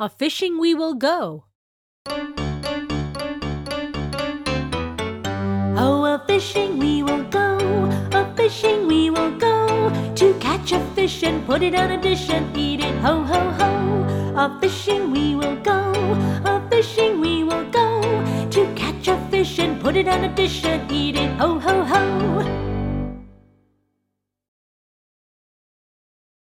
A fishing we will go. Oh, a fishing we will go, a fishing we will go, to catch a fish and put it on a dish and eat it. Ho, ho, ho. A fishing we will go, a fishing we will go, to catch a fish and put it on a dish and eat it.